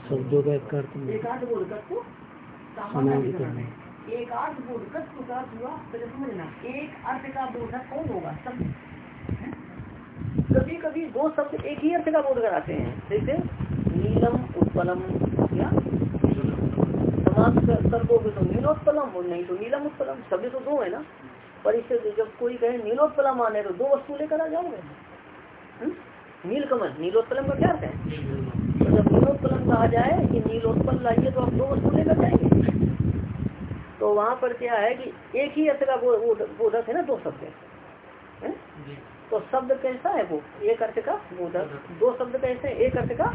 शब्दों का एक अर्थ में बोधकत्व समानाधिकरण है। एक अर्थ बोधकत्व का हुआ पहले समझना एक अर्थ का बोधक कौन होगा? शब्द कभी कभी दो शब्द एक ही अर्थ का बोध कराते हैं। जैसे नीलम उत्पलम या समाज तो नीलोत्पलम और नहीं तो नीलम उत्पलम शब्द तो दो है ना। पर इससे जब कोई कहे नीलोत्पलम आने तो दो वस्तु लेकर आ जाओगे। हम्म? नीलकमल नीलोत्पलम का क्या अर्थ है? तो नीलोत्पलम कहा जाए कि नीलोत्पल लाइए तो आप दो वस्तु लेकर जाएँगे। तो वहाँ पर क्या है कि एक ही अर्थ का बोधक है ना दो शब्द है। तो शब्द कैसा है वो? एक अर्थ का बोधक। दो शब्द कैसे हैं? एक अर्थ का?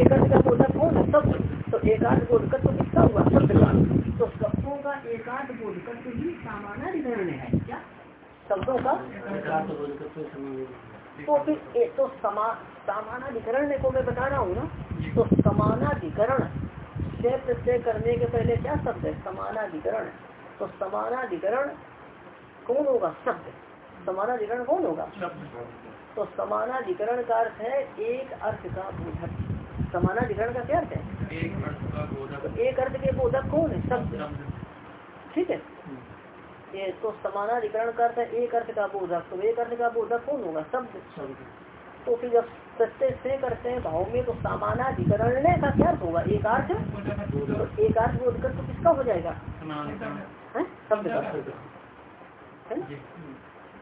एक अर्थ का बोधक कौन है? शब्द। तो एकार्थ बोधकत्व तो किसका हुआ? शब्द का। तो शब्दों का एकार्थ बोधकत्व ही सामानाधिकरण है। क्या? शब्दों का? तो फिर ए, तो समा सामानाधिकरण को मैं बता रहा हूँ ना। तो समानाधिकरण से प्रत्यय करने के पहले क्या शब्द है? समानाधिकरण। तो समानाधिकरण कौन होगा? शब्द। समानाधिकरण कौन होगा? तो समानाधिकरण का अर्थ है एक अर्थ का बोधक। समानाधिकरण का क्या अर्थ है? तो एक अर्थ के बोधक कौन है? शब्द। ठीक है? ये तो समानाधिकरण का अर्थ एक अर्थ का बोधक तो एक अर्थ का बोधक कौन होगा शब्द तो फिर जब प्रत्यय से करते हैं भाव में तो समानाधिकरण का क्या होगा? एक अर्थ? तो एक अर्थ बोधकर तो किसका हो जाएगा? शब्द का। है? ना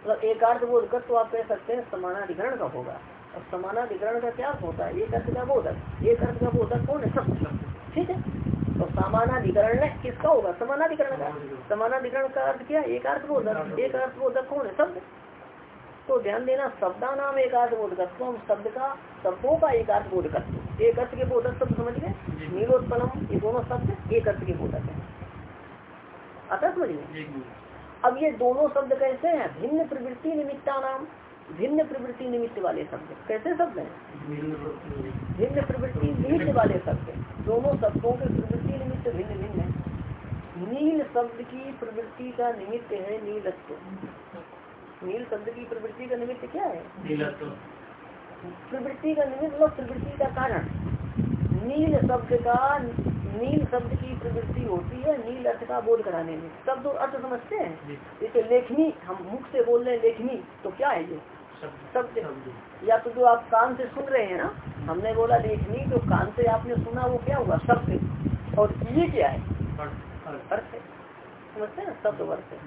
मतलब एक अर्थ बोधकर तो आप कह सकते हैं समानाधिकरण का होगा। और समानाधिकरण का क्या होता है? एक अर्थ का बोधक एक अर्थ का बोधक कौन है शब्द ठीक है? तो समानाधिकरण में किसका होगा? समानाधिकरण का। समानाधिकरण का अर्थ क्या? एक अर्थ बोधक एक अर्थ बोधक कौन है? शब्द। तो ध्यान देना शब्दा नाम एक अर्थ बोधकत्व हम शब्द का शब्दों का एक अर्थ बोधकत्व एक अर्थ के बोधक शब्द समझ गए? नीलोत्पलम ये दोनों शब्द एक अर्थ के बोधक है। अतः समझ गए अब ये दोनों शब्द कैसे हैं? भिन्न प्रवृत्ति निमित्ता नाम भिन्न प्रवृत्ति निमित्त वाले शब्द कैसे शब्द हैं? भिन्न प्रवृत्ति निमित्त। वाले शब्द दोनों शब्दों के प्रवृत्ति निमित्त भिन्न भिन्न है। नील शब्द की प्रवृत्ति का निमित्त है नीलत्व। नील शब्द की प्रवृत्ति का निमित्त क्या है? प्रवृत्ति का निमित्त मतलब प्रवृत्ति का कारण। नील शब्द का नील शब्द की प्रवृत्ति होती है नील अर्थ का बोध कराने में। शब्द और अर्थ समझते हैं? जैसे लेखनी हम मुख से बोल रहे हैं लेखनी तो क्या है ये? शब्द या तो जो आप कान से सुन रहे हैं ना हमने बोला लेखनी जो कान से आपने सुना वो क्या हुआ? शब्द और ये क्या है? अर्थ। है। समझते हैं ना? शब्द अर्थ है।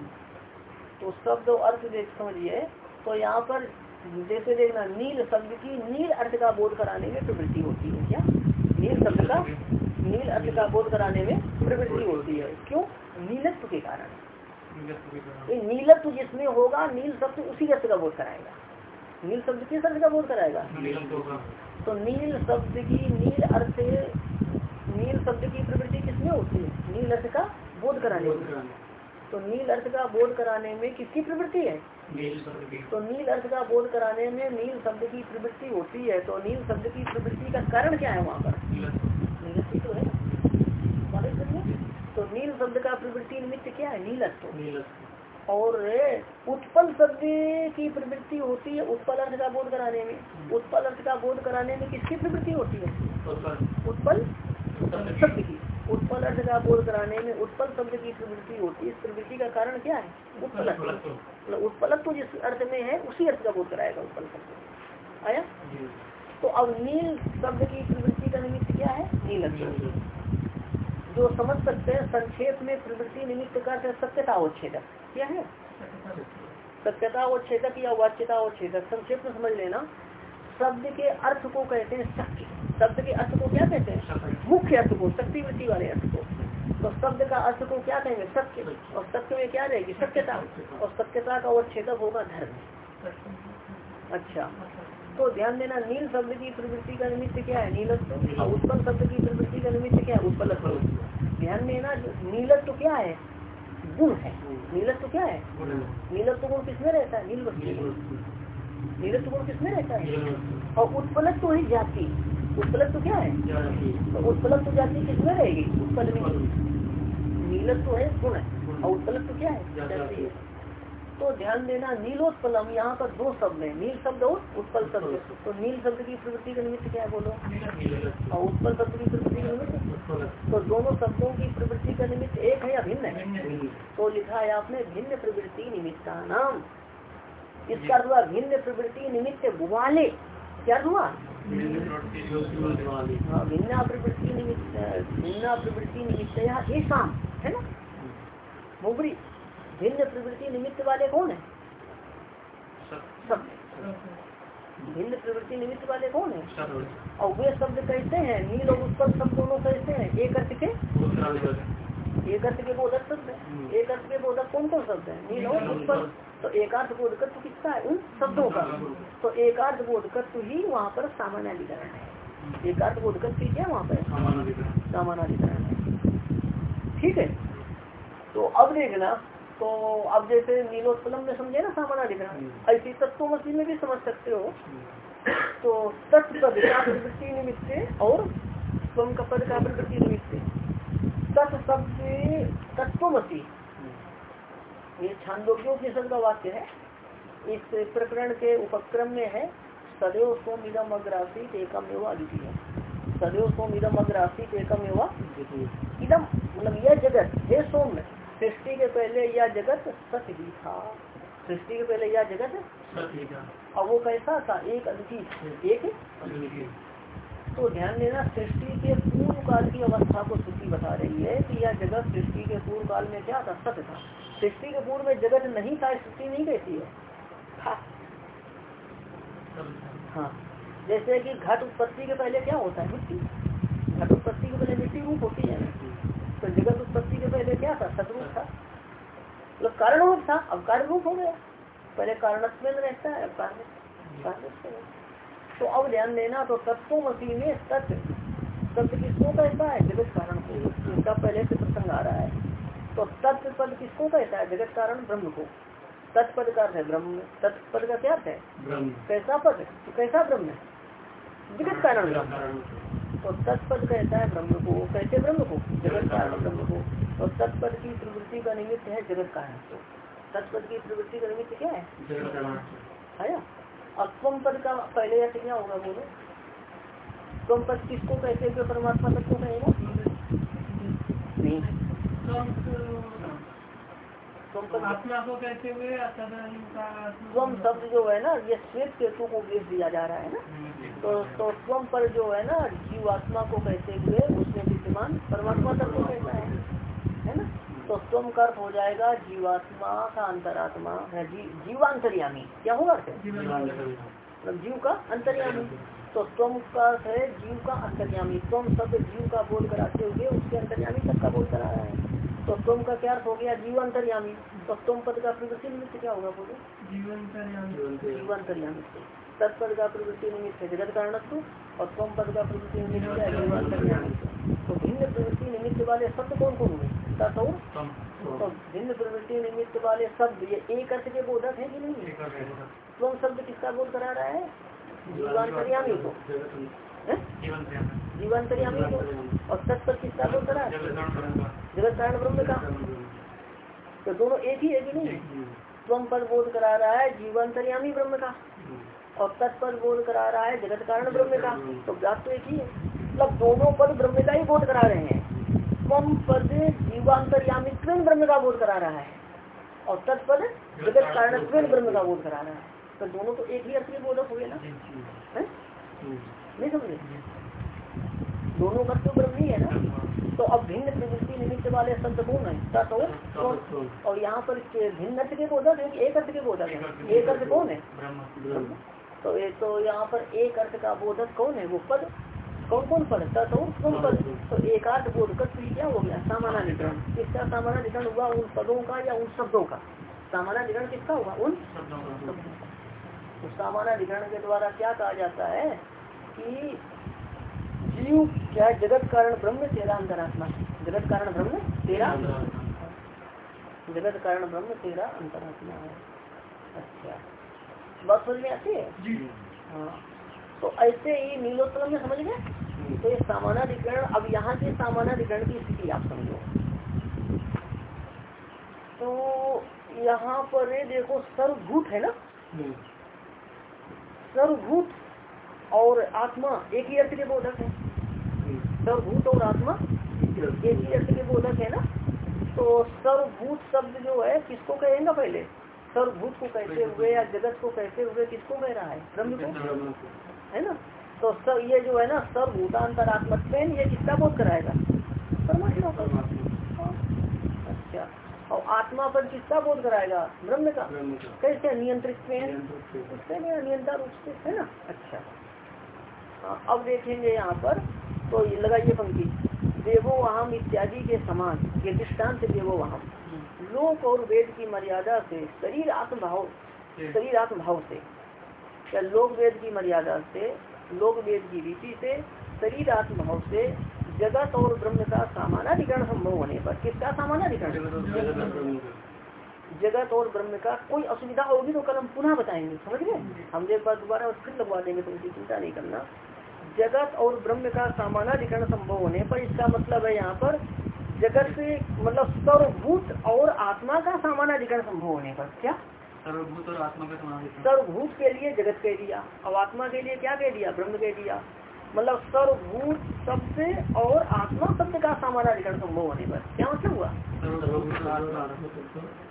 तो शब्द अर्थ देख समझिए। तो यहाँ पर जैसे देखना नील शब्द की नील अर्थ का बोध कराने में प्रवृत्ति होती है क्या? नील शब्द का नील अर्थ का बोध कराने में प्रवृत्ति होती है। क्यों? नीलत्व के कारण। नीलत्व जिसमें होगा नील शब्द उसी अर्थ का बोध कराएगा। नील शब्द किस अर्थ का बोध कराएगा तो नील शब्द की नील अर्थ नील शब्द की प्रवृत्ति किसमें होती है? नील अर्थ का बोध कराने में। तो नील अर्थ का बोध कराने में किसकी प्रवृत्ति है? तो नील अर्थ का बोध कराने में नील शब्द की प्रवृत्ति होती है। तो नील शब्द की प्रवृत्ति का कारण क्या है वहाँ पर? नीलत्व तो है। तो नील शब्द का प्रवृत्ति निमित्त क्या है? नीलत्व और उत्पल शब्द की प्रवृत्ति होती है उत्पल अर्थ का बोध कराने में। उत्पल अर्थ का बोध कराने में किसकी प्रवृत्ति होती है? उत्पल। शब्द की। उत्पल अर्थ का बोध कराने में उत्पल शब्द की प्रवृत्ति होती है। इस प्रवृत्ति का कारण क्या है? उत्पल मतलब उत्पलत्व जिस अर्थ में है उसी अर्थ का बोध कराएगा उत्पल शब्द। आया? तो अब नील शब्द की प्रवृत्ति का निमित्त क्या है? नीलत्व जो समझ सकते हैं संक्षेप में प्रवृत्ति निमित्त का सत्यता उच्छेदक क्या है? सत्यता उच्छेदक या वाच्यता उच्छेदक संक्षेप में समझ लेना। शब्द के अर्थ को कहते हैं सत्य शब्द के अर्थ को क्या कहते हैं? मुख्य अर्थ को शक्ति वृत्ति वाले अर्थ को। तो शब्द का अर्थ को क्या कहेंगे? सत्य। और सत्य में क्या रहेगी? सत्यता। और सत्यता का उच्छेदक होगा धर्म। अच्छा। तो ध्यान देना, नील शब्द की प्रवृत्ति का निमित्त क्या है? नीलत्व। और उत्पल शब्द की प्रवृत्ति का निमित्त क्या है? उत्पलत्व। ध्यान देना, नीलत्व क्या है? गुण है। नीलत्व क्या है? नीलत तो गुण किसमें रहता है? नील वस्तु नीलत्व गुण किसमें रहता है? और उत्पलक तो ही जाति। उत्पलक तो क्या है? उत्पलक तो जाति किसमें रहेगी? उत्पल नीलत तो है गुण है। और तो क्या है। तो ध्यान देना नीलोत्पलम यहाँ पर दो शब्द है। नील शब्द और उत्पल शब्द। तो नील शब्द की प्रवृत्ति का निमित्त क्या बोलो? और उत्पल शब्द की प्रवृत्ति का निमित्त? तो दोनों शब्दों की प्रवृत्ति का निमित्त एक है या भिन्न है? तो लिखा है आपने भिन्न प्रवृत्ति निमित्ता नाम इसका हुआ भिन्न प्रवृत्ति निमित्त वाले। क्या हुआ? हाँ भिन्ना प्रवृत्ति निमित्त भिन्ना प्रवृत्ति निमित्त ये शाम है ना? मुबरी। भिन्न प्रवृत्ति निमित्त वाले कौन है? सब। भिन्न प्रवृत्ति निमित्त वाले कौन है? और वे शब्द कैसे हैं? नील और उत्पल शब्द दोनों कैसे हैं? एक अर्थ के? एक अर्थ के बोधक शब्द है। एक अर्थ के बोधक कौन कौन शब्द है? नील और उत्पल। तो एकार्थ बोधकत्व किसका है? उन शब्दों का। तो एकार्थ बोधकत्व ही वहाँ पर सामान्यधिकरण है। एकार्थ बोधकत्व ही क्या वहाँ पर? सामान्यधिकरण है। ठीक है? तो अब देखना तो अब जैसे नीलोत्पलम में समझे ना सामान्यधिकरण ऐसी तत्वमसी में भी समझ सकते हो। तो तत्व का प्रवृत्ति निमित्त और स्वम का पद का प्रवृत्ति निमित्त तत् शब्द तत्वमसी ये छांदोग्योपनिषद का वाक्य है। इस प्रकरण के उपक्रम में है सदैव सोम इदम अग्रासित एकम एवं अद्वितीय सदैव सोम इदम अग्रासित एकम एवं इदम। मतलब यह जगत हे सोम सृष्टि के पहले यह जगत सत्य ही था। सृष्टि के पहले यह जगत और वो कैसा था? एक अद्वितीय एक तो ध्यान देना सृष्टि के पूर्व काल की अवस्था को स्थिति बता रही है कि यह जगत सृष्टि के पूर्व काल में क्या था? सत्य था। सृष्टि के पूर्व में जगत नहीं था सृष्टि नहीं कहती है। हाँ। जैसे कि घट उत्पत्ति के पहले क्या होता है? मिट्टी। घट उत्पत्ति के पहले मिट्टी रूप होती है। तो जगत उत्पत्ति के पहले क्या था सतरूप था। मतलब कारण रूप था अब कार्य रूप हो गया। पहले कारणत्व में रहता है अब कार्य तो अब ध्यान देना तो तत्व मसीह में सत्य सत्य किसको कहता है? जगत कारण को। इसका पहले से प्रसंग आ रहा है। तो तत्व पद किसको कहता है? जगत कारण ब्रह्म को। तत्पद का अर्थ है ब्रह्म। तत्पद का क्या अर्थ है? कैसा पद? कैसा ब्रह्म है? जगत कारण। तो तत्पद कहता है ब्रह्म को कैसे ब्रह्म को जगत कारण ब्रह्म को। और तत्पद की प्रवृत्ति का निमित्त है जगत कारण को तत्पद की प्रवृत्ति का निमित्त क्या है? है अक्वम पद का पहले अर्थ क्या होगा बोलो? स्वम पद किसको कहते हुए परमात्मा तत्व कहेगा? नहीं आत्मा को कहते हुए स्वम शब्द जो है ना ये श्वेत केतु को उपदेश दिया जा रहा है ना। तो तो स्वम पर जो है ना जीव आत्मा को कहते हुए उसमें विद्यमान परमात्मा तत्व कहता है? है ना? तो स्वम का अर्थ हो जाएगा जीवात्मा का अंतरात्मा है जी, जीवांतर्यामी। क्या होगा मतलब जीव का अंतर्यामी। तो स्वम का अर्थ है जीव का अंतर्यामी। स्वम शब्द जीव का बोल कराते हुए उसके अंतर्यामी तक का बोल करा रहा है। तो तुम का क्या अर्थ हो गया? जीवांतर्यामी तो तुम पद का प्रवृत्ति निमित्त क्या होगा बोलो? जीवांतर्यामी तत्पद का प्रवृत्ति निमित्त है जगत कारण और तुम पद का प्रवृत्ति निमित्त क्या जीवांतर्यामी तो भिन्न प्रवृत्ति निमित्त वाले शब्द कौन कौन हुए? तत्व तो भिन्न प्रवृत्ति निमित्त वाले शब्द ये एक अर्थ के बोधक है कि नहीं? तुम शब्द किसका बोध करा रहा है? जीवांतर्यामी को। जीवांतर्यामी को और तत्पर किसका बोध करा। जगत कारण ब्रह्म का। तो दोनों एक ही है कि नहीं? स्वम पद बोध करा रहा है जीवांतर्यामी ब्रह्म का। और तत्पर बोध करा रहा है जगत कारण ब्रह्म का। तो बात तो एक ही है। मतलब दोनों पद ब्रह्म का ही बोध करा रहे हैं। स्वम पद जीवांतर्यामी ब्रह्म का बोध करा रहा है। और तत्पद जगत कारण ब्रह्म का बोध करा रहा है। तो दोनों तो एक ही के बोधक हुए ना? नहीं समझे? दोनों का तो ब्रह्म ही है ना? तो अब भिन्न प्रवृत्ति निमित्त वाले शब्द कौन है? तो और यहाँ पर भिन्न अर्थ के बोधक है एक अर्थ के बोधक है? एक अर्थ कौन है? तो एक तो यहाँ पर एक अर्थ का बोधक कौन है? वो पद? कौन कौन पद? तत्व कौन पद? तो एक अर्थ बोधक क्या हो गया? सामान्यकरण किसका सामान्य सामान्यकरण हुआ? उन पदों का या उन शब्दों का? सामान्य सामान्यकरण किसका हुआ? उन तो सामान्यकरण के द्वारा क्या कहा जाता है कि जीव क्या जगत कारण ब्रह्म तेरा अंतरात्मा। जगत कारण ब्रह्म तेरा जगत कारण ब्रह्म तेरा अंतरात्मा। है अच्छा। बात समझ में आती है? हाँ। तो ऐसे ही नीलोत्तम में समझ गए? तो ये सामानाधिकरण अब यहाँ के सामानाधिकरण की स्थिति आप समझो। तो यहाँ पर देखो सर्वभूत है ना? सर्वभूत और आत्मा एक ही अर्थ के बोधक है। सर्वभूत और आत्मा एक ही अर्थ के बोधक है ना? तो सर्वभूत शब्द जो है, किसको कहेंगे पहले? सर्वभूत को कहते हुए या जगत को कहते हुए किसको कह रहा है? ब्रह्म को? है ना? तो सब ये जो है ना, सर्वभूतांतरात्मत्वेन ये किसका बोध कराएगा? परमात्मा का। अच्छा। और आत्मा पर किसका बोध कराएगा? ब्रह्म का। कैसे? नियंत्रित उससे नियंत्रण रूप से, है ना? अच्छा। हाँ अब देखेंगे यहाँ पर। तो ये लगाइए पंक्ति देवो अहम इत्यादि के समान ये दृष्टांत देवो अहम। लोक और वेद की मर्यादा से शरीर आत्मभाव शरीर आत्मभाव से या लोक वेद की मर्यादा से लोक वेद की रीति से शरीर आत्मभाव से जगत और ब्रह्म का सामानाधिकरण संभव होने पर किसका सामानाधिकरण? जगत और ब्रह्म का। कोई असुविधा होगी तो कल हम पुनः बताएँगे समझ गए हम एक बार दोबारा फिर लगवा देंगे तो उनकी चिंता नहीं करना। जगत और ब्रह्म का सामानाधिकरण संभव होने पर इसका मतलब है यहाँ पर जगत से मतलब सर्वभूत और आत्मा का सामानाधिकरण संभव होने पर क्या? सर्वभूत और आत्मा का सर्वभूत के लिए जगत कह दिया और आत्मा के लिए क्या कह दिया? ब्रह्म कह दिया। मतलब सर्वभूत शब्द और आत्मा शब्द का सामानाधिकरण संभव होने पर क्या मतलब हुआ?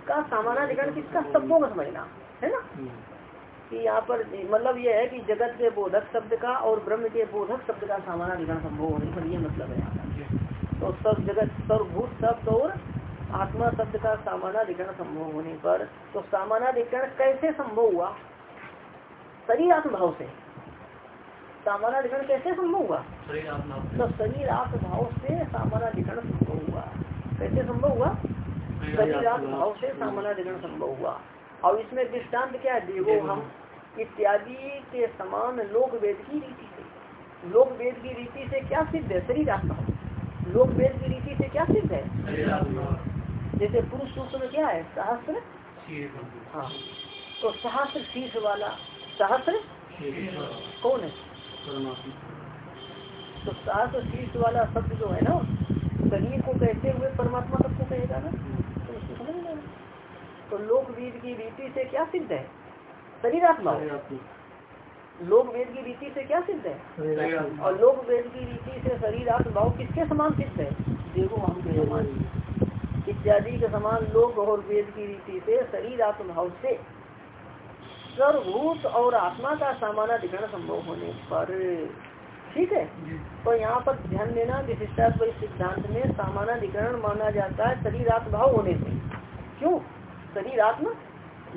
का सामानाधिकरण किसका? शब्दों में समझना है ना? कि यहाँ पर मतलब ये है कि जगत के बोधक शब्द का और ब्रह्म के बोधक शब्द का सामानाधिकरण संभव होने पर ये मतलब है यहाँ तो सब जगत सर्वभूत शब्द और आत्मा शब्द का सामानाधिकरण संभव होने पर तो सामानाधिकरण कैसे संभव हुआ? शरीर आत्म भाव से सामानाधिकरण कैसे संभव हुआ? तो शरीर आत्म भाव से सामानाधिकरण संभव हुआ। कैसे संभव हुआ? शरीर आत्म भाव से सामानाधिकरण संभव हुआ। और इसमें दृष्टांत क्या है? देवो हम इत्यादि के समान लोक वेद की रीति से लोक वेद की रीति से क्या सिद्ध है? शरीर आत्मा। लोक वेद की रीति से क्या सिद्ध है? जैसे पुरुष सूत्र में क्या है? सहस्त्र हाँ। तो सहस्त्र शीर्ष वाला सहस्त्र कौन है? तो सहस्त्र शीर्ष वाला शब्द जो है ना शरीर को कहते हुए परमात्मा सबको कहेगा ना तो उसको समझ लेना तो लोक वेद की रीति से क्या सिद्ध है? शरीर आत्मा लोक वेद की रीति से क्या सिद्ध है? और लोक वेद की रीति से शरीर आत्मा किसके समान सिद्ध है? देखो हम के समान। इत्यादि के समान लोक और वेद की रीति से शरीर आत्मभाव से सर्वभूत और आत्मा का सामानाधिकरण संभव होने पर। ठीक है? तो यहाँ पर ध्यान देना विशिष्टात्व सिद्धांत में सामानाधिकरण माना जाता है शरीर आत्मभाव होने से। क्यों? शरीर आत्म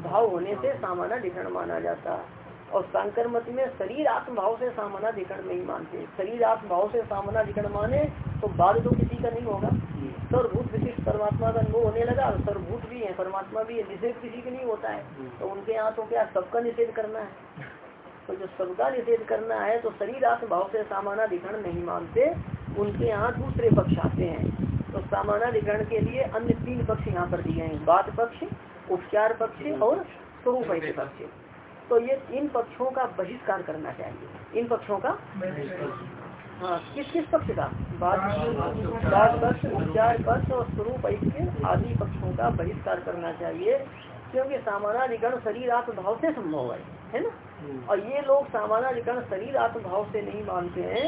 भाव होने से सामानाधिकरण माना जाता और शंकर मत में शरीर आत्म भाव से सामानाधिकरण नहीं मानते। शरीर आत्म भाव से सामानाधिकरण माने तो बाद तो किसी का नहीं होगा। सर्वभूत विशिष्ट परमात्मा का अनुभव होने लगा, सर्वभूत भी है, परमात्मा भी है निषेध किसी का नहीं होता है। तो उनके यहाँ तो क्या सबका निषेध करना है। तो जो सबका निषेध करना है तो शरीर आत्म भाव से सामानाधिकरण नहीं मानते। उनके यहाँ दूसरे पक्ष आते हैं। तो सामानाधिकरण के लिए अन्य तीन पक्ष यहाँ पर दिए हैं, बात पक्ष, उपचार पक्ष और स्वरूप पक्ष। तो ये इन पक्षों का बहिष्कार करना चाहिए। इन पक्षों का हाँ किस किस पक्ष का? बात बात पक्ष, उपचार पक्ष और स्वरूप आदि पक्षों का बहिष्कार करना चाहिए, क्योंकि सामानाधिकरण शरीर आत्म भाव से संभव है है ना। और ये लोग सामानाधिकरण शरीर आत्म भाव से नहीं मानते हैं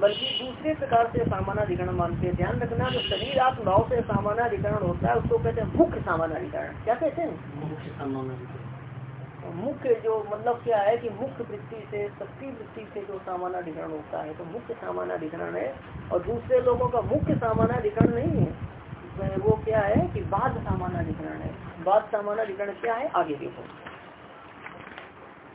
बल्कि दूसरे प्रकार से सामानाधिकरण मानते हैं। ध्यान रखना जो शरीर भाव से सामानाधिकरण होता है उसको कहते हैं मुख्य सामानाधिकरण क्या कहते हैं? मुख्य जो मतलब क्या है कि मुख्य वृत्ति से शक्ति वृत्ति से जो सामानाधिकरण होता है तो मुख्य सामानाधिकरण है। और दूसरे लोगों का मुख्य सामानाधिकरण नहीं है वो क्या है कि बाद सामानाधिकरण है। बाद सामानाधिकरण क्या है? आगे देखो।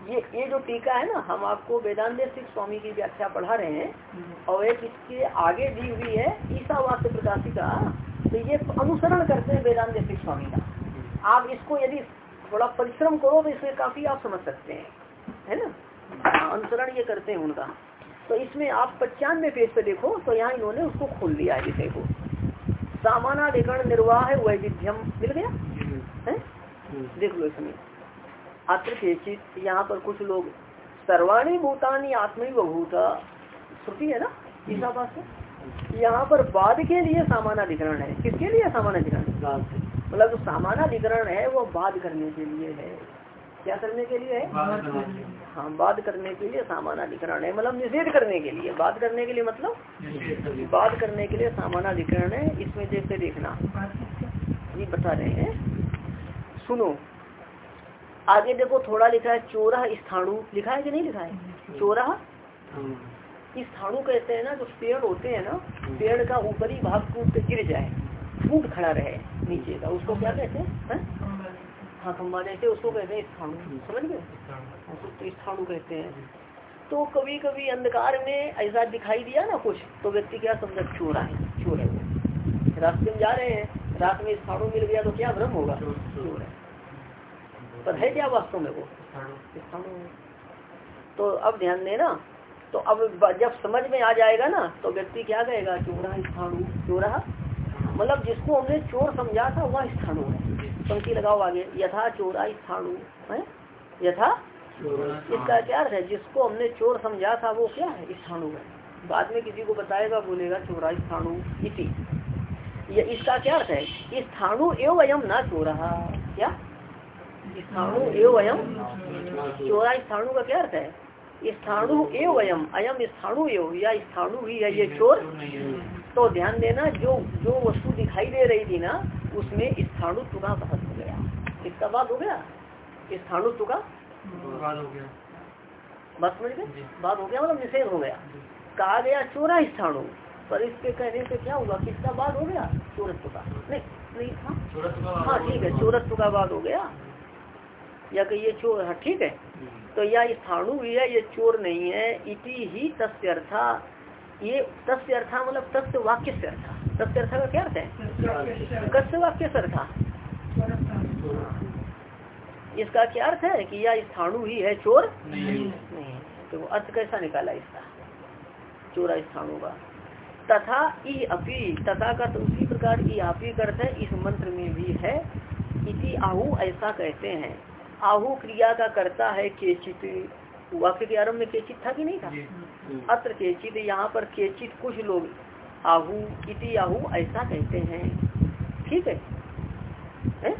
ये ये जो टीका है ना हम आपको वेदांत सिख स्वामी की व्याख्या पढ़ा रहे हैं और एक इसके आगे दी हुई है ईसा वास्तव प्रकाशिका तो ये अनुसरण करते हैं वेदांत सिख स्वामी का। आप इसको यदि थोड़ा परिश्रम करो तो इसमें काफ़ी आप समझ सकते हैं है ना? हाँ, अनुसरण ये करते हैं उनका। तो इसमें आप पचानवे पेज पे देखो तो यहाँ इन्होंने उसको खोल दिया है विषय को। सामानाधिकरण निर्वाह वैविध्यम मिल गया? है? देख लो इसमें। अत्र केचित यहाँ पर कुछ लोग सर्वाणी भूतानी आत्मी भूत श्रुति है ना? ईसा पास से यहाँ पर बाद के लिए सामानाधिकरण है। किसके लिए सामानाधिकरण? मतलब जो सामानाधिकरण है वो बाद करने के लिए है। क्या करने के लिए है। हाँ बात करने के लिए सामानाधिकरण है। मतलब निषेध करने के लिए। बात करने के लिए मतलब? बात करने के लिए सामानाधिकरण है। इसमें जैसे देखना। ये बता रहे हैं। सुनो आगे देखो थोड़ा लिखा है चोरा स्थाणु। लिखा है कि नहीं लिखा है? चोरा स्थाणु कहते हैं ना जो पेड़ होते हैं ना पेड़ का ऊपरी भाग टूट के गिर जाए फूट खड़ा रहे नीचे का। उसको क्या कहते हैं? हैं? हाँ खम्बा जैसे उसको कहते हैं स्थाणु। समझ गए? तो स्थाणु कहते हैं। तो कभी कभी अंधकार में ऐसा दिखाई दिया ना कुछ तो व्यक्ति क्या समझा चोरा है चोर है। रास्ते में जा रहे हैं रात में स्थाणु मिल गया तो क्या भ्रम होगा? चोर है। पर है क्या वास्तव में वो? तो अब ध्यान देना तो अब जब समझ में आ जाएगा ना तो व्यक्ति क्या कहेगा चोरा स्थाणु चोरा मतलब जिसको हमने चोर समझा था, वह स्थाणु है। पंक्ति लगाओ आगे, यथा चोरा स्थाणु है? यथा? इसका क्या है? जिसको हमने चोर समझा था, वो क्या है? स्थाणु है। बाद में किसी को बताएगा, बोलेगा, चोरा स्थाणु इति ये इसका क्या अर्थ है? स्थाणु एवं अयम ना चोरा। क्या? स्थाणु एवं अयम चोरा स्थाणु का क्या अर्थ है? स्थाणु एवं अयम अयम स्थाणु एवं या स्थाणु ही है ये चोर। तो ध्यान देना जो जो वस्तु दिखाई दे रही थी ना उसमें स्थाणुत्व का बहस हो गया। इसका बात हो गया? स्थाणुत्व का? बात हो समझ गए? बात हो गया मतलब निषेध हो गया। कहा गया चोरा स्थाणु पर इसके कहने से क्या हुआ? किसका बात हो गया? चोरत्व का। नहीं नहीं हाँ। हाँ ठीक है चोरत्व का बात हो गया। या कि ये चोर हाँ ठीक है। तो यह स्थाणु भी है ये चोर नहीं है इति ही तस्य अर्था ये तस्य अर्था मतलब तस्य वाक्य से अर्था तस्य अर्था का क्या अर्थ है? कस्य वाक्य से अर्था इसका क्या अर्थ है कि यह स्थाणु ही है चोर? नहीं। तो अर्थ कैसा निकाला इसका? चोरा स्थानों का। तथा ई अपी तथा का तो उसी प्रकार की आपी करते हैं इस मंत्र में भी है। इति आहु ऐसा कहते हैं। आहु क्रिया का करता है केचित। वाक्य के आरंभ में केचित था कि नहीं था? अत्र केचित यहाँ पर केचित कुछ लोग आहु इति आहु ऐसा कहते हैं। ठीक है, है?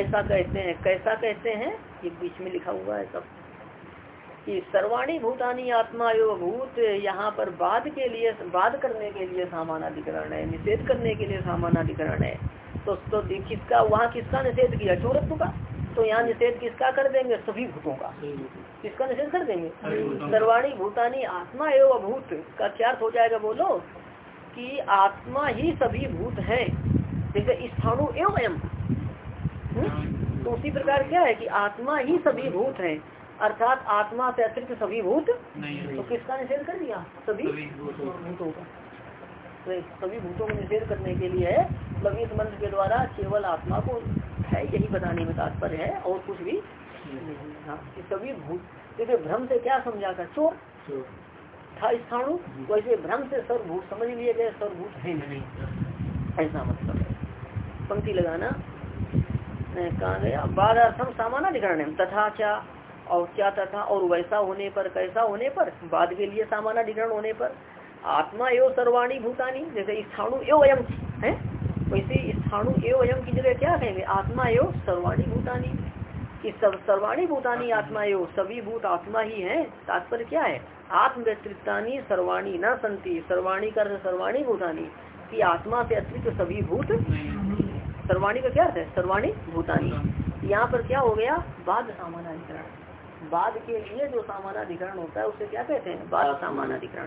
ऐसा कहते हैं। कैसा कहते हैं? ये बीच में लिखा हुआ है सब। कि सर्वाणी भूतानी आत्मा एवं भूत यहाँ पर बाद के लिए बाद करने के लिए सामानाधिकरण है निषेध करने के लिए सामानाधिकरण है। तो, तो किसका वहाँ किसका निषेध किया? चोरत्व का। तो यहाँ निषेध किसका कर देंगे? सभी भूतों का। किसका निषेध कर देंगे? सभी सर्वाणी भूतानी आत्मा एवं भूत का क्या अर्थ हो जाएगा बोलो? कि आत्मा ही सभी भूत है। जैसे स्थाणु एवं अयम। हम्म? तो उसी प्रकार क्या है कि आत्मा ही सभी भूत है। अर्थात आत्मा से अतिरिक्त सभी भूत? तो किसका निषेध कर दिया? सभी भूतों का। तो सभी भूतों को निषेध करने के लिए है मतलब इस मंत्र के द्वारा केवल आत्मा को है यही बताने में तात्पर्य है और कुछ भी नहीं हाँ। कि सभी भूत जैसे भ्रम से क्या समझा था? चोर। था स्थाणु। वैसे भ्रम से सर्वभूत समझ लिए गए सर्वभूत है नहीं। ऐसा मतलब है। पंक्ति लगाना। कहाँ गया बाधार्थम सामानाधिकरण है तथा क्या और क्या तथा और वैसा होने पर कैसा होने पर बाद के लिए सामानाधिकरण होने पर आत्मा एवं सर्वाणी भूतानी जैसे स्थाणु एवं है? वैसे स्थाणु एवं अयम की जगह क्या कहेंगे आत्मा एवं सर्वाणी भूतानी। कि सब सर्वाणी भूतानी आत्मा एवं सभी भूत आत्मा ही है। तात्पर्य क्या है? आत्म व्यतिरिक्तानी सर्वाणी न संति। सर्वाणी कर, सर्वाणी भूतानी। कि आत्मा से अतिरिक्त सभी भूत? सर्वाणी का क्या है? सर्वाणी भूतानी। यहाँ पर क्या हो गया? बाद सामानाधिकरण। बाद के लिए जो सामानाधिकरण होता है, उसे क्या कहते हैं? बाद सामानाधिकरण।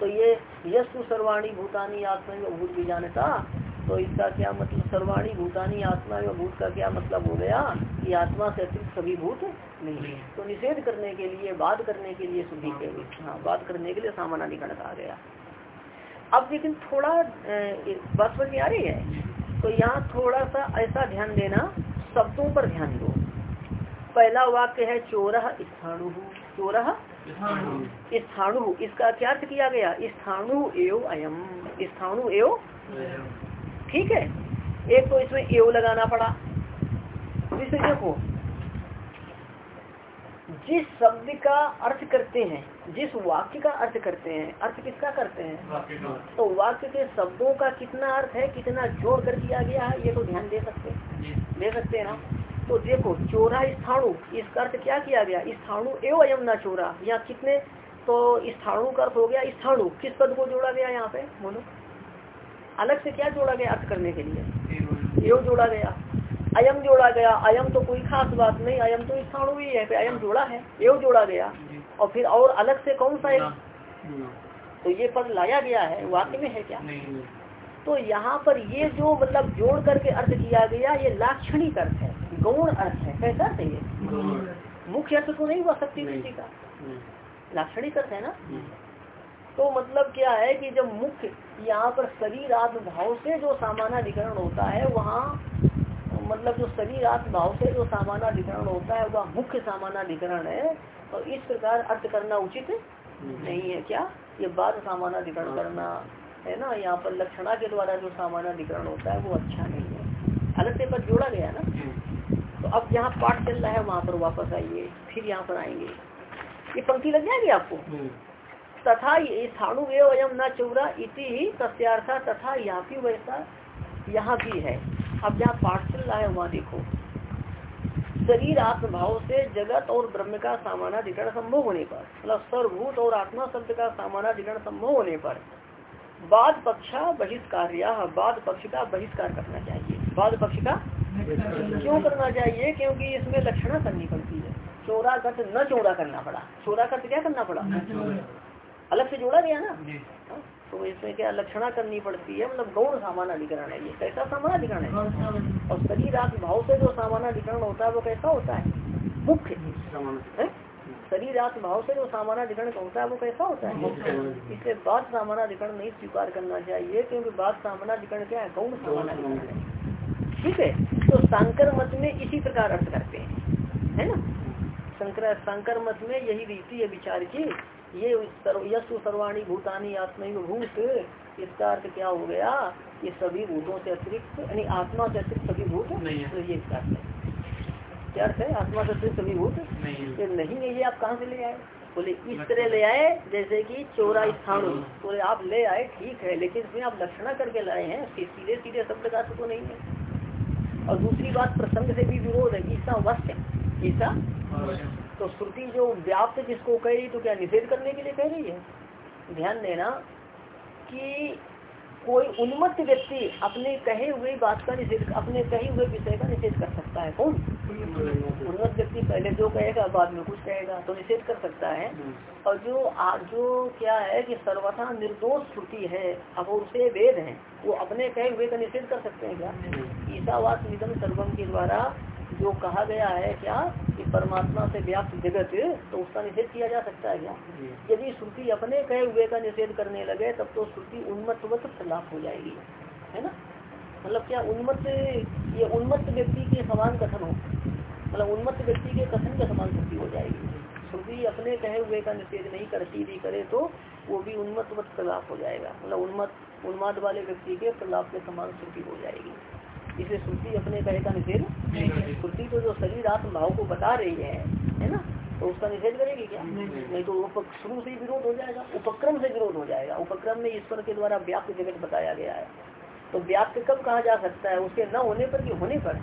तो ये यशु सर्वाणी भूतानी आत्मा भूत भी जानता तो इसका क्या मतलब? सर्वाणी भूतानी आत्मा व भूत का क्या मतलब हो गया? कि आत्मा से अतिरिक्त सभी भूत नहीं है। तो निषेध करने के लिए बात करने के लिए शुद्धि के हाँ बात करने के लिए सामानाधिकरण कहा गया। अब लेकिन थोड़ा बात में आ रही है? तो यहाँ थोड़ा सा ऐसा ध्यान देना, शब्दों पर ध्यान दो। पहला वाक्य है चोरह स्थाणु। चोरह स्थाणु। इसका क्या अर्थ किया गया? स्थाणु एव अयम। स्थाणु एव ठीक है? एक तो इसमें एव लगाना पड़ा। इसे देखो जिस शब्द का अर्थ करते हैं जिस वाक्य का अर्थ करते हैं अर्थ किसका करते हैं? तो वाक्य के शब्दों का कितना अर्थ है कितना जोड़ कर दिया गया है ये तो ध्यान दे सकते हैं। ले सकते हैं ना? तो देखो चोरा स्थाणु इसका अर्थ क्या किया गया? स्थाणु एवं अयम ना चोरा यहाँ कितने? तो स्थाणु का अर्थ हो गया स्थाणु किस पद को जोड़ा गया यहाँ पे? बोलो। अलग से क्या जोड़ा गया अर्थ करने के लिए? एवं जोड़ा गया। अयम जोड़ा गया। अयम तो कोई खास बात नहीं अयम तो स्थाणु ही है अयम जोड़ा है एवं जोड़ा गया। और फिर और अलग से कौन सा है तो ये पद लाया गया है वाक्य में है क्या? तो यहाँ पर ये जो मतलब जोड़ करके अर्थ किया गया ये लाक्षणिक अर्थ है गौण अर्थ है। कैसा अर्थ है ये? मुख्य अर्थ तो नहीं हुआ शक्ति का। लाक्षणिक अर्थ है ना? तो मतलब क्या है कि जब मुख्य यहाँ पर शरीर आत्म भाव से जो सामानाधिकरण होता है वहाँ मतलब जो शरीर आत्म भाव से जो सामानाधिकरण होता है वह मुख्य सामानाधिकरण है और इस प्रकार अर्थ करना उचित नहीं है क्या? ये बाद सामानाधिकरण करना है ना? यहाँ पर लक्षणा के द्वारा जो सामानाधिकरण होता है वो अच्छा नहीं है। अलग से पर जोड़ा गया ना? तो अब जहाँ पाठ चल रहा है वहाँ पर वापस आइए फिर यहाँ पर आएँगे। ये पंक्ति लग जाएगी आपको? तथा ये स्थाणु एवं न चौरा इति तस्यार्था तथा यहाँ भी वैसा यहाँ भी है। अब जहाँ पाठ चल रहा है वहाँ देखो। शरीर आत्मभाव से जगत और ब्रह्म का सामानाधिकरण संभव होने पर मतलब सर्वभूत और आत्मा शब्द का सामानाधिकरण संभव होने पर बाद पक्षा बहिष्कार्य बाद पक्ष का बहिष्कार करना चाहिए। बाद पक्ष का क्यों करना चाहिए? क्योंकि इसमें लक्षणा करनी पड़ती है। चोरा कट न चोरा करना पड़ा। चोरा कट क्या करना पड़ा? अलग से जोड़ा गया ना? तो इसमें क्या लक्षणा करनी पड़ती है? मतलब गौण सामान अधिकरण है ये। कैसा सामान अधिकरण है और शरीर भाव से जो सामान अधिकरण होता है वो कैसा होता है? मुख्य। शरीर भाव से जो सामान अधिकरण होता है वो कैसा होता है? इसलिए बात सामानाधिकरण नहीं स्वीकार करना चाहिए क्योंकि बात सामानाधिकरण क्या है? गौण सामानाधिकरण है। ठीक है? तो शंकर मत में इसी प्रकार अर्थ करते हैं। है ना? शंकर शंकर मत में यही रीति है विचार की। ये यशु सर्वाणी भूतानी आत्मा भूत। इसका अर्थ क्या हो गया ये सभी भूतों से अतिरिक्त यानी आत्मा से अतिरिक्त सभी भूत नहीं तो ये इसका अर्थ है। क्या अर्थ है? आत्मा से अतिरिक्त सभी भूत? नहीं नहीं है ये आप कहाँ से ले आए? बोले इस तरह ले आए जैसे कि चोरा स्थान बोले आप ले आए ठीक है लेकिन इसमें आप लक्षणा करके लाए हैं सीधे सीधे शब्द का तो नहीं है। और दूसरी बात प्रसंग से भी विरोध है ईसा वस्त ईसा तो श्रुति जो व्याप्त जिसको कह रही तो क्या निषेध करने के लिए कह रही है? ध्यान देना कि कोई उन्मत्त व्यक्ति अपने कहे हुए बात का निषेध अपने कहे हुए विषय का निषेध कर सकता है। कौन? उन्मत्त व्यक्ति पहले जो कहेगा बाद में कुछ कहेगा तो निषेध कर सकता है। और जो आ, जो क्या है कि सर्वथा निर्दोष श्रुति है अब उसे वेद है। वो अपने कहे हुए का निषेध कर सकते हैं क्या? ईसावास निगम सर्वम के द्वारा जो कहा गया है क्या? कि परमात्मा से व्याप्त जगत तो उसका निषेध किया जा सकता है क्या? यदि श्रुति अपने कहे हुए का निषेध करने लगे तब तो श्रुति उन्मत्त खिलाफ हो जाएगी है ना? मतलब क्या उन्मत्त ये उन्मत्त व्यक्ति के समान कथन हो? मतलब उन्मत्त व्यक्ति के कथन के समान श्रुति हो जाएगी। श्रुति अपने कहे हुए का निषेध नहीं करती भी करे तो वो भी उन्मत्त खिलाफ हो जाएगा। मतलब उन्मत्त उन्माद वाले व्यक्ति के प्रलाप के समान श्रुति हो जाएगी। इसलिए श्रुति अपने कहे का निषेध? श्रुति तो जो शरीर आत्म भाव को बता रही है है ना? तो उसका निषेध करेगी क्या? नहीं तो शुरू से विरोध हो जाएगा उपक्रम से विरोध हो जाएगा। उपक्रम में ईश्वर के द्वारा व्याप्त जगत बताया गया है। तो व्याप्त कब कहा जा सकता है? उसके न होने पर कि होने पर?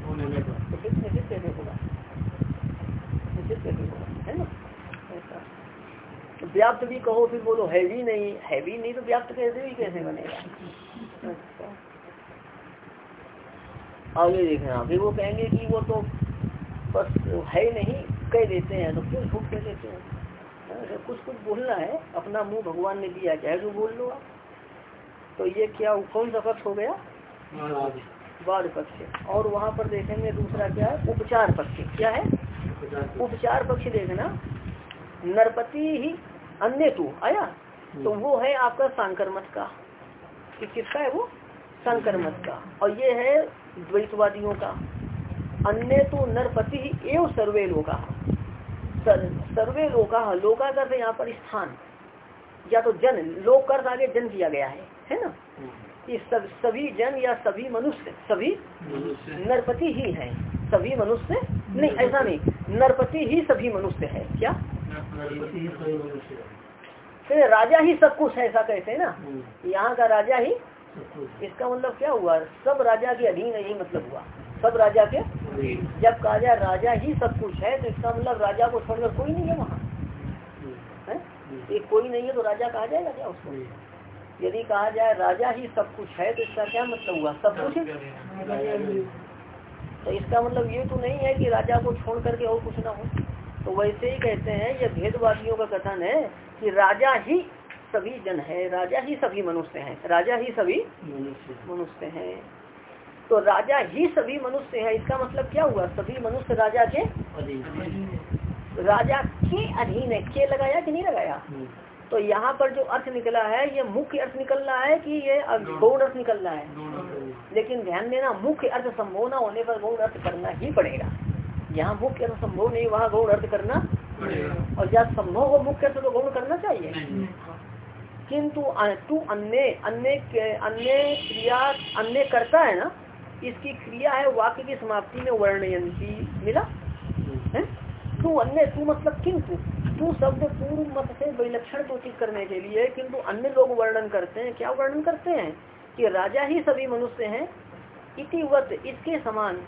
तो फिर निषिद्ध कैसे होगा निषिद्ध कैसे होगा है ना? तो व्याप्त भी कहो फिर बोलो हैवी नहीं हैवी नहीं तो व्याप्त कैसे भी कैसे बनेगा? आगे देखना फिर वो कहेंगे कि वो तो बस है नहीं कह देते हैं तो क्यों झूठ कह देते हैं? कुछ कुछ बोलना है अपना मुँह भगवान ने दिया चाहे जो बोल लो आप। तो ये क्या कौन सा पक्ष हो गया? बाढ़ पक्ष। और वहाँ पर देखेंगे दूसरा क्या है? उपचार पक्ष। क्या है? उपचार पक्ष। देखना। नरपति ही अन्य तू आया। तो वो है आपका सांकर मत का। कि किसका है वो? संकर मत का। और ये है द्वैतवादियों का। अन्य तो नरपति एवं सर्वे लोका। सर्वे लोका लोका कर यहाँ पर स्थान। या तो जन लोक कर आगे जन किया गया है है ना? कि सब सभी जन या सभी मनुष्य सभी नरपति ही है। सभी मनुष्य नहीं ऐसा नहीं। नरपति ही सभी मनुष्य है क्या? नरपति फिर राजा ही सब कुछ है ऐसा कहते हैं ना? हम्म। यहाँ का राजा ही इसका मतलब क्या हुआ? सब राजा के अधीन है, यही मतलब हुआ। सब राजा के? जब कहा जाए राजा ही सब कुछ है तो इसका मतलब राजा को छोड़कर कोई नहीं है वहाँ। एक कोई नहीं है तो राजा कहा जाएगा क्या उसको? यदि कहा जाए राजा ही सब कुछ है तो इसका क्या मतलब हुआ? सब कुछ तो इसका मतलब ये तो नहीं है कि राजा को छोड़ करके और कुछ ना हो। तो वैसे ही कहते हैं, ये भेदवादियों का कथन है कि राजा ही सभी जन है राजा ही सभी मनुष्य हैं राजा ही सभी मनुष्य हैं। तो राजा ही सभी मनुष्य है इसका मतलब क्या हुआ? सभी मनुष्य राजा के राजा के अधीन है। के लगाया कि नहीं लगाया? तो यहाँ पर जो अर्थ निकला है ये मुख्य अर्थ निकल रहा है कि ये गौण अर्थ निकल रहा है। लेकिन ध्यान देना मुख्य अर्थ संभव न होने पर गौण अर्थ करना ही पड़ेगा। यहाँ मुख्य अर्थ संभव नहीं वहाँ गौण अर्थ करना और जब संभव हो मुख्य अर्थ तो गौण करना चाहिए। किंतु तू अन्य अन्य अन्य क्रिया अन्य करता है ना इसकी क्रिया है वाक्य की समाप्ति में वर्णयंती। मिला? है? तू अन्य तू मतलब किंतु? तू शब्द पूर्व मत से विलक्षण सूचित करने के लिए किंतु अन्य लोग वर्णन करते हैं। क्या वर्णन करते हैं? कि राजा ही सभी मनुष्य हैं इतिवत इसके समान।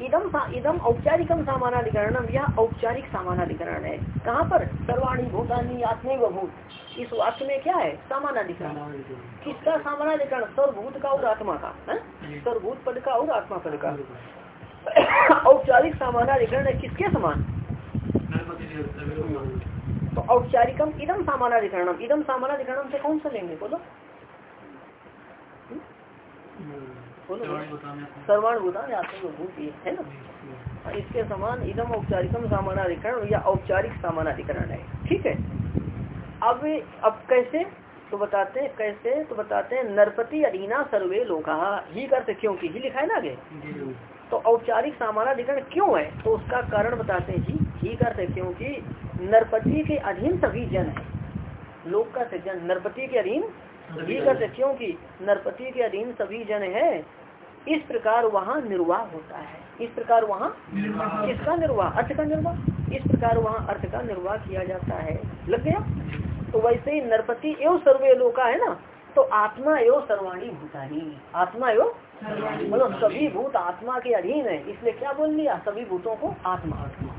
इदम इदम औपचारिकम सामानाधिकरणम यह औपचारिक सामानाधिकरण। है कहाँ पर? सर्वाणी भूतानी आत्मी भूत। इस वाक्य में क्या है? सामानाधिकरण। किसका सामानाधिकरण? सर्वभूत का और आत्मा का सर्वभूत पद का और आत्मा पद का। औपचारिक सामानाधिकरण है किसके समान? तो औपचारिकम इदम सामानाधिकरणम इदम सामानाधिकरणम से कौन सा लेंगे? बोलो। सर्वाण भूतान भूत ये है ना? इसके समान इदम औपचारिकम सामानाधिकरण या औपचारिक सामानाधिकरण है। ठीक है? अब अब कैसे? तो बताते हैं कैसे? तो बताते हैं नरपति अधीना सर्वे लोका। ही करते क्योंकि ही लिखा है ना आगे। तो औपचारिक सामानाधिकरण क्यों है? तो उसका कारण बताते हैं ही ही करते क्योंकि नरपति के अधीन सभी जन है। लोक का जन नरपति के अधीन? ही करते क्योंकि नरपति के अधीन सभी जन है। इस प्रकार वहाँ निर्वाह होता है। इस प्रकार वहाँ किसका निर्वाह? अर्थ का निर्वाह। इस प्रकार वहाँ अर्थ का निर्वाह किया जाता है। लग गया? तो वैसे ही नरपति एवं सर्वे लोका है ना? तो आत्मा एवं सर्वाणी भूतानी। आत्मा एवं मतलब सभी भूत आत्मा के अधीन है। इसलिए क्या बोल लिया? सभी भूतों को आत्मा। आत्मा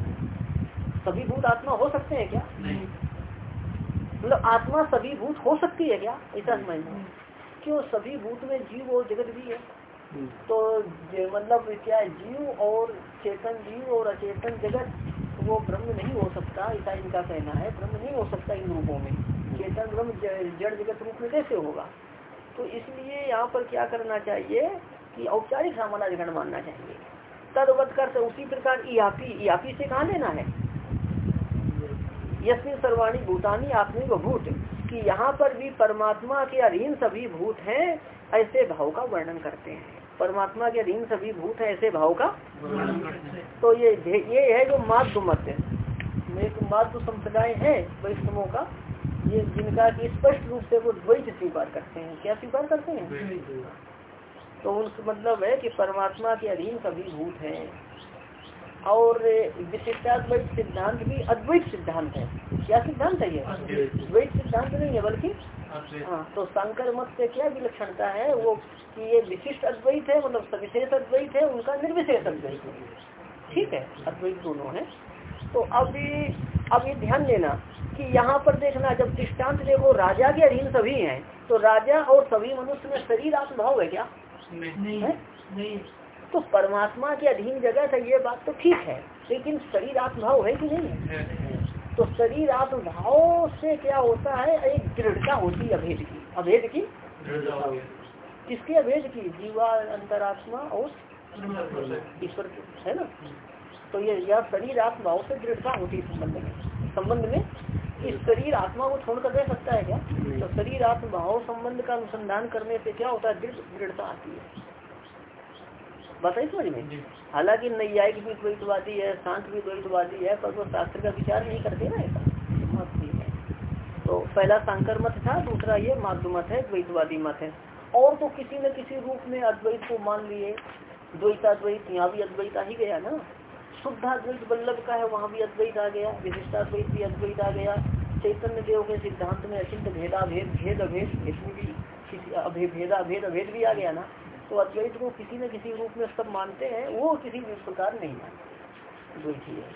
सभी भूत आत्मा हो सकते हैं क्या? मतलब आत्मा सभी भूत हो सकती है क्या? ऐसा समझना क्यों? सभी भूत में जीव और जगत भी है। तो मतलब क्या जीव और चेतन, जीव और अचेतन जगत, वो ब्रह्म नहीं हो सकता ऐसा इनका कहना है, ब्रह्म नहीं हो सकता इन रूपों में। चेतन ब्रह्म जड़ जगत रूप में कैसे होगा? तो इसलिए यहाँ पर क्या करना चाहिए कि औपचारिक सामानाधिकरण मानना चाहिए। तदवत कर उसी प्रकार इयापी इयापी से कहा लेना है? यशमिन सर्वाणी भूतानी आत्मी व भूत। कि यहाँ पर भी परमात्मा के अधीन सभी भूत हैं, ऐसे भाव का वर्णन करते हैं। परमात्मा के अधीन सभी भूत है ऐसे भाव का? तो ये ये है जो माध्य मत एक माध्य संप्रदाय है वैष्णवों का। ये जिनका की स्पष्ट रूप से वो द्वैत स्वीकार करते हैं। क्या स्वीकार करते हैं? तो उनका मतलब है कि परमात्मा के अधीन सभी भूत हैं। और विशिष्टाद्वैत सिद्धांत भी अद्वैत सिद्धांत है। क्या सिद्धांत है ये? द्वैत सिद्धांत नहीं है बल्कि हाँ तो शंकर मत से क्या विलक्षणता है? वो कि ये विशिष्ट अद्वैत है मतलब सविशेष अद्वैत है उनका निर्विशेष अद्वैत है। ठीक है अद्वैत दोनों है। तो अभी अब ये ध्यान देना कि यहाँ पर देखना जब दृष्टांत देखो राजा के अधीन सभी हैं तो राजा और सभी मनुष्य में शरीर आत्मभाव है क्या? नहीं। है? नहीं। तो परमात्मा के अधीन जगह है ये बात तो ठीक है लेकिन शरीर आत्मभाव है कि नहीं? तो शरीर आत्मभाव से क्या होता है? एक दृढ़ता होती है अभेद की। अभेद की? किसके अभेद की? जीवा, अंतरात्मा और ईश्वर है ना? तो ये यह शरीर आत्माओं से दृढ़ता होती है संबंध में। संबंध में इस शरीर आत्मा को छोड़कर रह सकता है क्या? तो शरीर आत्माओं संबंध का अनुसंधान करने से क्या होता है? दृढ़ता आती है। बताइए समझ में? हालाँकि नैयायिक भी द्वैतवादी है शांत भी द्वैतवादी है पर वो शास्त्र का विचार नहीं करते ना ऐसा। तो पहला शंकर मत था दूसरा ये माधु मत है द्वैतवादी मत है। और तो किसी न किसी रूप में अद्वैत को मान लिए। द्वैताद्वैत यहाँ भी अद्वैत आ ही गया ना। शुद्धाद्वैत बल्लभ का है वहाँ भी अद्वैत आ गया। विशिष्टाद्वैत भी अद्वैत आ गया। चैतन्य देव के सिद्धांत में अचिंत भेदा भेद भेद अभेद भी अभेद भेदा भेद अभेद भी आ गया ना। तो अद्वैत को किसी न किसी रूप में सब मानते हैं वो किसी भी प्रकार नहीं मानते। द्वैती है।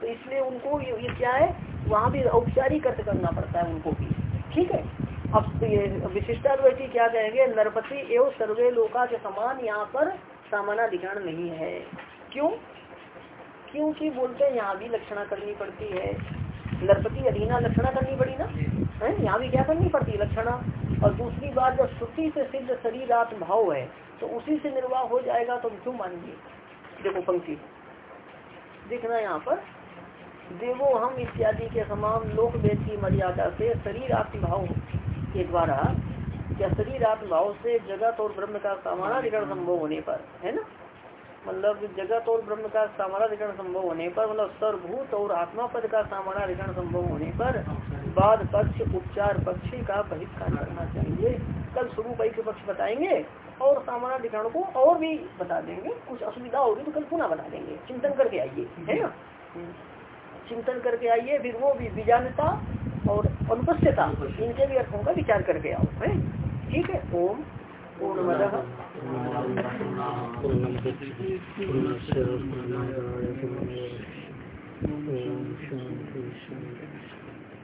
तो इसलिए उनको ये, ये क्या है? वहाँ भी औपचारिक अर्थ करना पड़ता है उनको भी। ठीक है? अब ये विशिष्टाद्वैती क्या कहेंगे? नरपति एवं सर्वे लोका के समान यहाँ पर सामानाधिकरण नहीं है। क्यों? क्योंकि बोलते हैं यहाँ भी लक्षणा करनी पड़ती है। नरपति अधीना लक्षणा करनी पड़ी ना? है? यहाँ भी क्या करनी पड़ती लक्षणा? और दूसरी बात, जब श्रुति से सिद्ध शरीर आत्म भाव है तो उसी से निर्वाह हो जाएगा तो क्यों मानेंगे? देखो पंक्ति। देखना यहाँ पर। देवो हम इत्यादि के समान लोक वेद की मर्यादा से शरीर आत्म भाव के द्वारा, या शरीर आत्मभाव से जगत और ब्रह्म का समानाधिकरण संभव होने पर, है ना? मतलब जगत और ब्रह्म का सामानाधिकरण संभव होने पर मतलब सर्वभूत और आत्मा पद का सामानाधिकरण संभव होने पर बाद पक्ष, उपचार पक्ष का बहिष्कार करना चाहिए। कल शुरू बाई के पक्ष बताएँगे और सामानाधिकरण को और भी बता देंगे। कुछ असुविधा होगी तो कल पुनः बता देंगे। चिंतन करके आइए, है ना? चिंतन करके आइए, फिर वो भी बीजानता और अनुपस्थिता, इनके भी अर्थों का विचार करके आओ, है? ठीक है? ओम। पूर्णमद पूर्णस्य